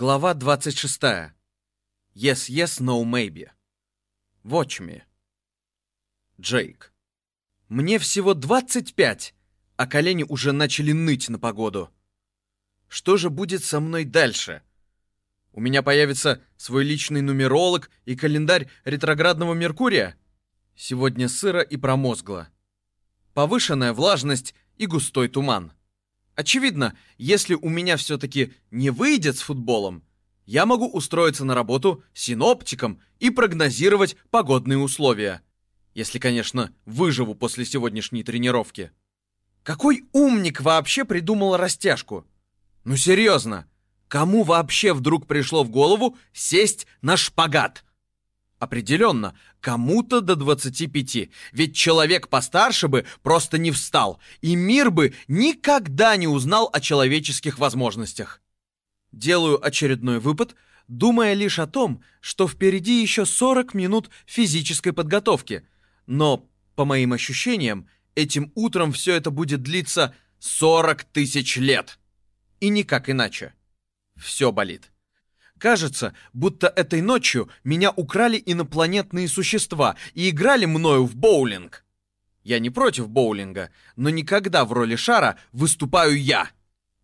Глава 26. Yes, yes, no, maybe. Watch me. Джейк. Мне всего 25, а колени уже начали ныть на погоду. Что же будет со мной дальше? У меня появится свой личный нумеролог и календарь ретроградного Меркурия? Сегодня сыро и промозгло. Повышенная влажность и густой туман. Очевидно, если у меня все-таки не выйдет с футболом, я могу устроиться на работу синоптиком и прогнозировать погодные условия. Если, конечно, выживу после сегодняшней тренировки. Какой умник вообще придумал растяжку? Ну серьезно, кому вообще вдруг пришло в голову сесть на шпагат? Определенно, кому-то до 25, ведь человек постарше бы просто не встал, и мир бы никогда не узнал о человеческих возможностях. Делаю очередной выпад, думая лишь о том, что впереди еще 40 минут физической подготовки, но, по моим ощущениям, этим утром все это будет длиться 40 тысяч лет. И никак иначе. Все болит. Кажется, будто этой ночью меня украли инопланетные существа и играли мною в боулинг. Я не против боулинга, но никогда в роли шара выступаю я.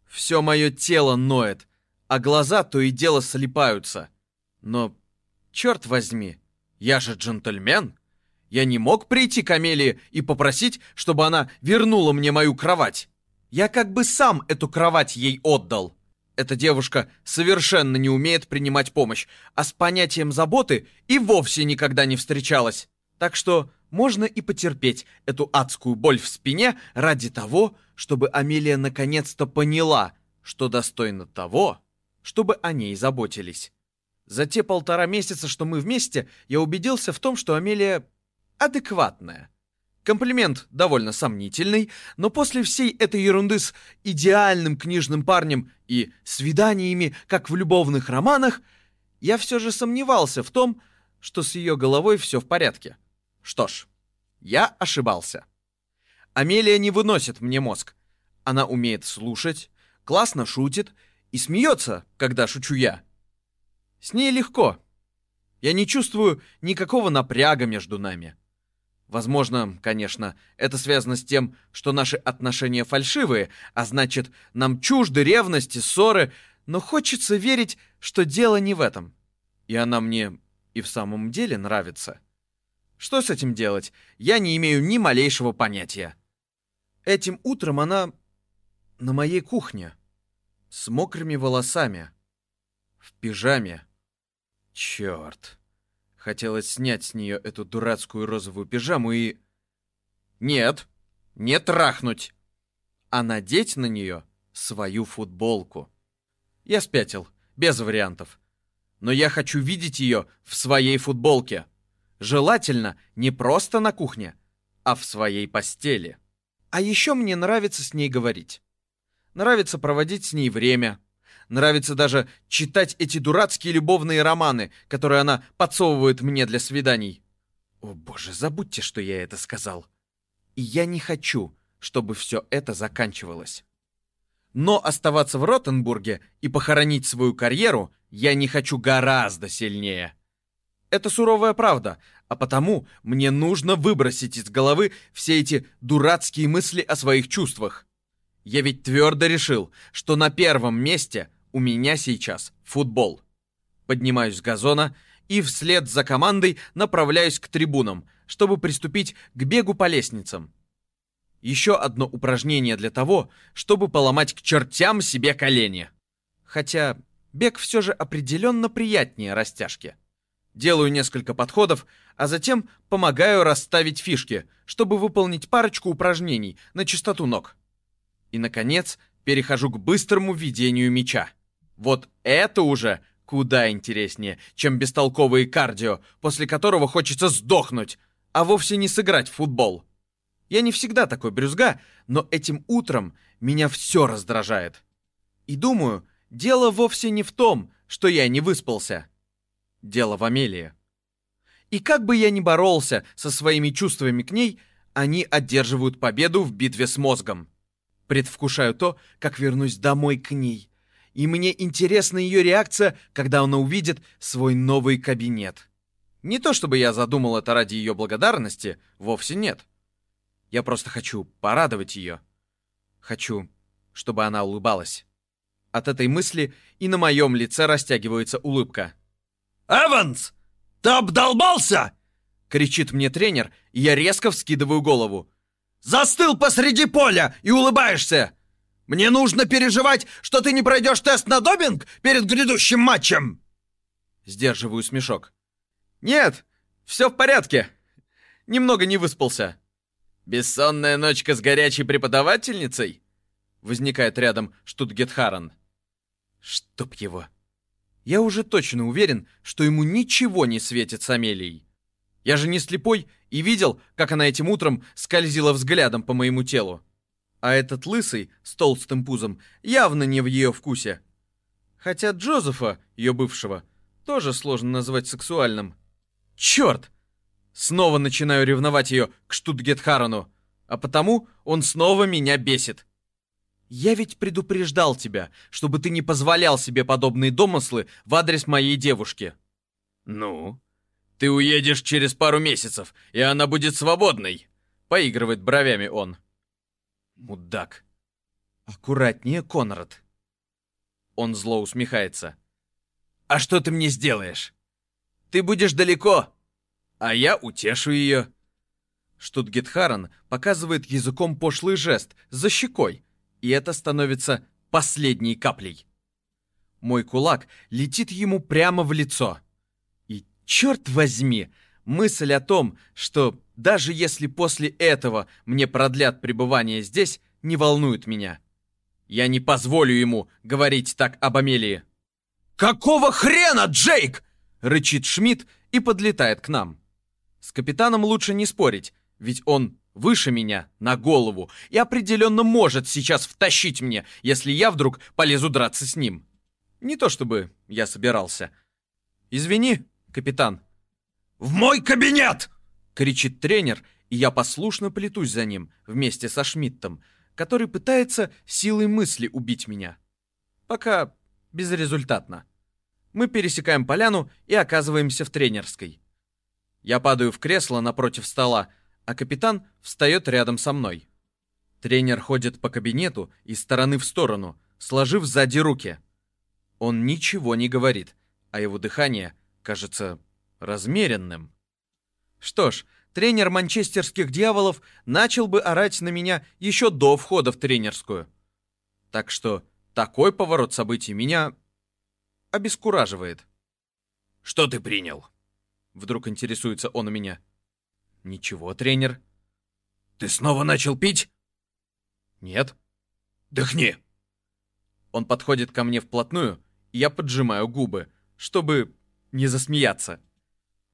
Все мое тело ноет, а глаза то и дело слипаются. Но, черт возьми, я же джентльмен. Я не мог прийти к Амелии и попросить, чтобы она вернула мне мою кровать. Я как бы сам эту кровать ей отдал. Эта девушка совершенно не умеет принимать помощь, а с понятием заботы и вовсе никогда не встречалась. Так что можно и потерпеть эту адскую боль в спине ради того, чтобы Амелия наконец-то поняла, что достойна того, чтобы о ней заботились. За те полтора месяца, что мы вместе, я убедился в том, что Амелия адекватная. Комплимент довольно сомнительный, но после всей этой ерунды с идеальным книжным парнем и свиданиями, как в любовных романах, я все же сомневался в том, что с ее головой все в порядке. Что ж, я ошибался. Амелия не выносит мне мозг. Она умеет слушать, классно шутит и смеется, когда шучу я. С ней легко. Я не чувствую никакого напряга между нами. Возможно, конечно, это связано с тем, что наши отношения фальшивые, а значит, нам чужды ревности, ссоры, но хочется верить, что дело не в этом. И она мне и в самом деле нравится. Что с этим делать, я не имею ни малейшего понятия. Этим утром она на моей кухне, с мокрыми волосами, в пижаме. Черт. Хотелось снять с нее эту дурацкую розовую пижаму и... Нет, не трахнуть, а надеть на нее свою футболку. Я спятил, без вариантов. Но я хочу видеть ее в своей футболке. Желательно не просто на кухне, а в своей постели. А еще мне нравится с ней говорить. Нравится проводить с ней время, Нравится даже читать эти дурацкие любовные романы, которые она подсовывает мне для свиданий. О боже, забудьте, что я это сказал. И я не хочу, чтобы все это заканчивалось. Но оставаться в Ротенбурге и похоронить свою карьеру я не хочу гораздо сильнее. Это суровая правда, а потому мне нужно выбросить из головы все эти дурацкие мысли о своих чувствах. Я ведь твердо решил, что на первом месте у меня сейчас футбол. Поднимаюсь с газона и вслед за командой направляюсь к трибунам, чтобы приступить к бегу по лестницам. Еще одно упражнение для того, чтобы поломать к чертям себе колени. Хотя бег все же определенно приятнее растяжки. Делаю несколько подходов, а затем помогаю расставить фишки, чтобы выполнить парочку упражнений на чистоту ног. И, наконец, перехожу к быстрому ведению мяча. Вот это уже куда интереснее, чем бестолковые кардио, после которого хочется сдохнуть, а вовсе не сыграть в футбол. Я не всегда такой брюзга, но этим утром меня все раздражает. И думаю, дело вовсе не в том, что я не выспался. Дело в Амелии. И как бы я ни боролся со своими чувствами к ней, они одерживают победу в битве с мозгом. Предвкушаю то, как вернусь домой к ней, и мне интересна ее реакция, когда она увидит свой новый кабинет. Не то чтобы я задумал это ради ее благодарности, вовсе нет. Я просто хочу порадовать ее. Хочу, чтобы она улыбалась. От этой мысли и на моем лице растягивается улыбка. «Эванс, ты обдолбался?» — кричит мне тренер, и я резко вскидываю голову. «Застыл посреди поля и улыбаешься! Мне нужно переживать, что ты не пройдешь тест на допинг перед грядущим матчем!» Сдерживаю смешок. «Нет, все в порядке. Немного не выспался». «Бессонная ночка с горячей преподавательницей?» Возникает рядом Штутгетхарен. «Чтоб его!» Я уже точно уверен, что ему ничего не светит с Амелией. Я же не слепой и видел, как она этим утром скользила взглядом по моему телу. А этот лысый с толстым пузом явно не в ее вкусе. Хотя Джозефа, ее бывшего, тоже сложно назвать сексуальным. Черт! Снова начинаю ревновать ее к Штутгетхарану, а потому он снова меня бесит. Я ведь предупреждал тебя, чтобы ты не позволял себе подобные домыслы в адрес моей девушки. Ну? Ты уедешь через пару месяцев, и она будет свободной. Поигрывает бровями он. Мудак. Аккуратнее, Конрад. Он зло усмехается. А что ты мне сделаешь? Ты будешь далеко, а я утешу ее. Штутгетхарен показывает языком пошлый жест за щекой, и это становится последней каплей. Мой кулак летит ему прямо в лицо. И черт возьми, мысль о том, что даже если после этого мне продлят пребывание здесь, не волнует меня. Я не позволю ему говорить так об Амелии. «Какого хрена, Джейк?» — рычит Шмидт и подлетает к нам. С капитаном лучше не спорить, ведь он выше меня на голову и определенно может сейчас втащить мне, если я вдруг полезу драться с ним. Не то чтобы я собирался. Извини, капитан. «В мой кабинет!» Кричит тренер, и я послушно плетусь за ним вместе со Шмидтом, который пытается силой мысли убить меня. Пока безрезультатно. Мы пересекаем поляну и оказываемся в тренерской. Я падаю в кресло напротив стола, а капитан встает рядом со мной. Тренер ходит по кабинету из стороны в сторону, сложив сзади руки. Он ничего не говорит, а его дыхание кажется размеренным. Что ж, тренер манчестерских дьяволов начал бы орать на меня еще до входа в тренерскую. Так что такой поворот событий меня обескураживает. «Что ты принял?» Вдруг интересуется он у меня. «Ничего, тренер». «Ты снова начал пить?» «Нет». «Дыхни!» Он подходит ко мне вплотную, и я поджимаю губы, чтобы не засмеяться.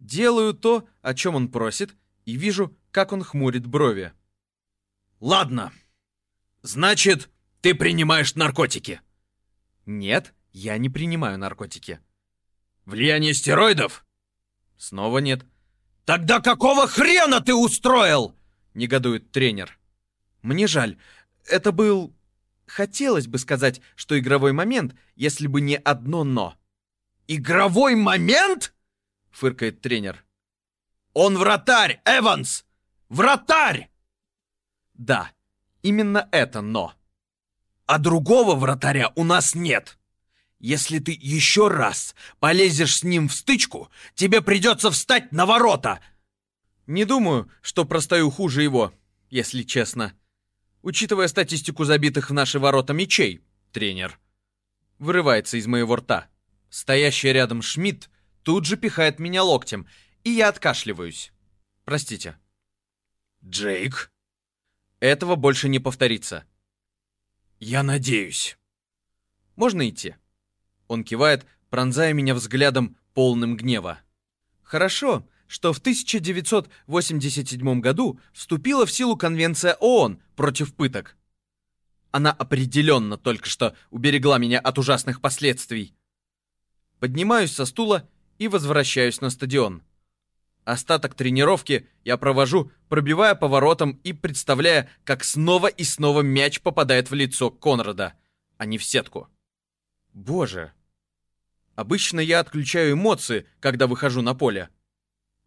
Делаю то, о чем он просит, и вижу, как он хмурит брови. «Ладно. Значит, ты принимаешь наркотики?» «Нет, я не принимаю наркотики». «Влияние стероидов?» «Снова нет». «Тогда какого хрена ты устроил?» — негодует тренер. «Мне жаль. Это был... Хотелось бы сказать, что игровой момент, если бы не одно «но». «Игровой момент?» — фыркает тренер. «Он вратарь, Эванс! Вратарь!» «Да, именно это «но». «А другого вратаря у нас нет. Если ты еще раз полезешь с ним в стычку, тебе придется встать на ворота!» «Не думаю, что простою хуже его, если честно. Учитывая статистику забитых в наши ворота мечей, тренер». Вырывается из моего рта. Стоящий рядом Шмидт тут же пихает меня локтем, и я откашливаюсь. Простите. Джейк? Этого больше не повторится. Я надеюсь. Можно идти? Он кивает, пронзая меня взглядом, полным гнева. Хорошо, что в 1987 году вступила в силу Конвенция ООН против пыток. Она определенно только что уберегла меня от ужасных последствий. Поднимаюсь со стула и возвращаюсь на стадион. Остаток тренировки я провожу, пробивая поворотом и представляя, как снова и снова мяч попадает в лицо Конрада, а не в сетку. Боже. Обычно я отключаю эмоции, когда выхожу на поле.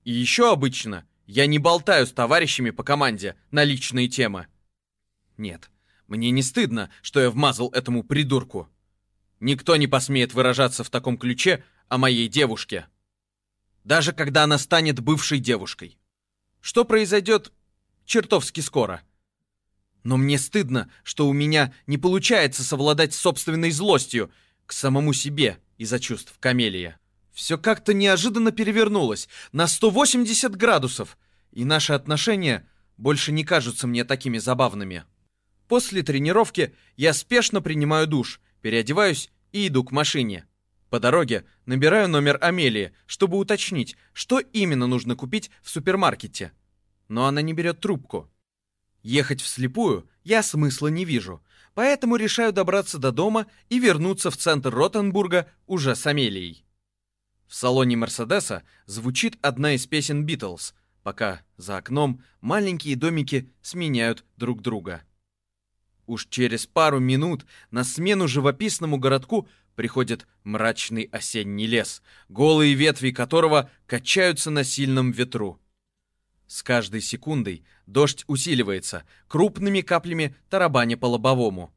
И еще обычно я не болтаю с товарищами по команде на личные темы. Нет, мне не стыдно, что я вмазал этому придурку. Никто не посмеет выражаться в таком ключе о моей девушке. Даже когда она станет бывшей девушкой. Что произойдет чертовски скоро. Но мне стыдно, что у меня не получается совладать собственной злостью к самому себе из-за чувств камелия. Все как-то неожиданно перевернулось на 180 градусов, и наши отношения больше не кажутся мне такими забавными. После тренировки я спешно принимаю душ, переодеваюсь и иду к машине. По дороге набираю номер Амелии, чтобы уточнить, что именно нужно купить в супермаркете. Но она не берет трубку. Ехать вслепую я смысла не вижу, поэтому решаю добраться до дома и вернуться в центр Ротенбурга уже с Амелией. В салоне Мерседеса звучит одна из песен Битлз, пока за окном маленькие домики сменяют друг друга. Уж через пару минут на смену живописному городку приходит мрачный осенний лес, голые ветви которого качаются на сильном ветру. С каждой секундой дождь усиливается, крупными каплями тарабаня по лобовому.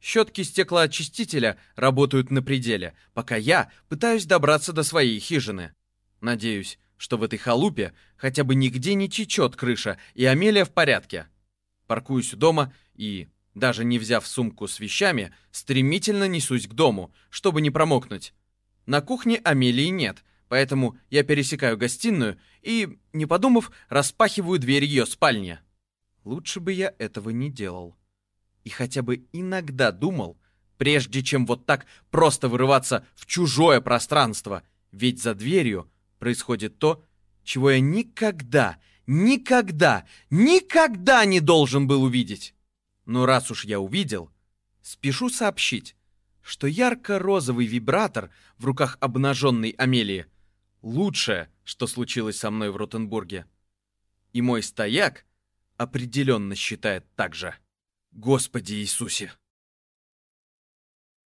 Щетки стеклоочистителя работают на пределе, пока я пытаюсь добраться до своей хижины. Надеюсь, что в этой халупе хотя бы нигде не течет крыша, и Амелия в порядке. Паркуюсь у дома и, даже не взяв сумку с вещами, стремительно несусь к дому, чтобы не промокнуть. На кухне Амелии нет, поэтому я пересекаю гостиную и, не подумав, распахиваю дверь ее спальни. Лучше бы я этого не делал. И хотя бы иногда думал, прежде чем вот так просто вырываться в чужое пространство, ведь за дверью происходит то, чего я никогда, никогда, никогда не должен был увидеть. Но раз уж я увидел, спешу сообщить, что ярко-розовый вибратор в руках обнаженной Амелии лучшее, что случилось со мной в Ротенбурге. И мой стояк определенно считает так же. Господи Иисусе!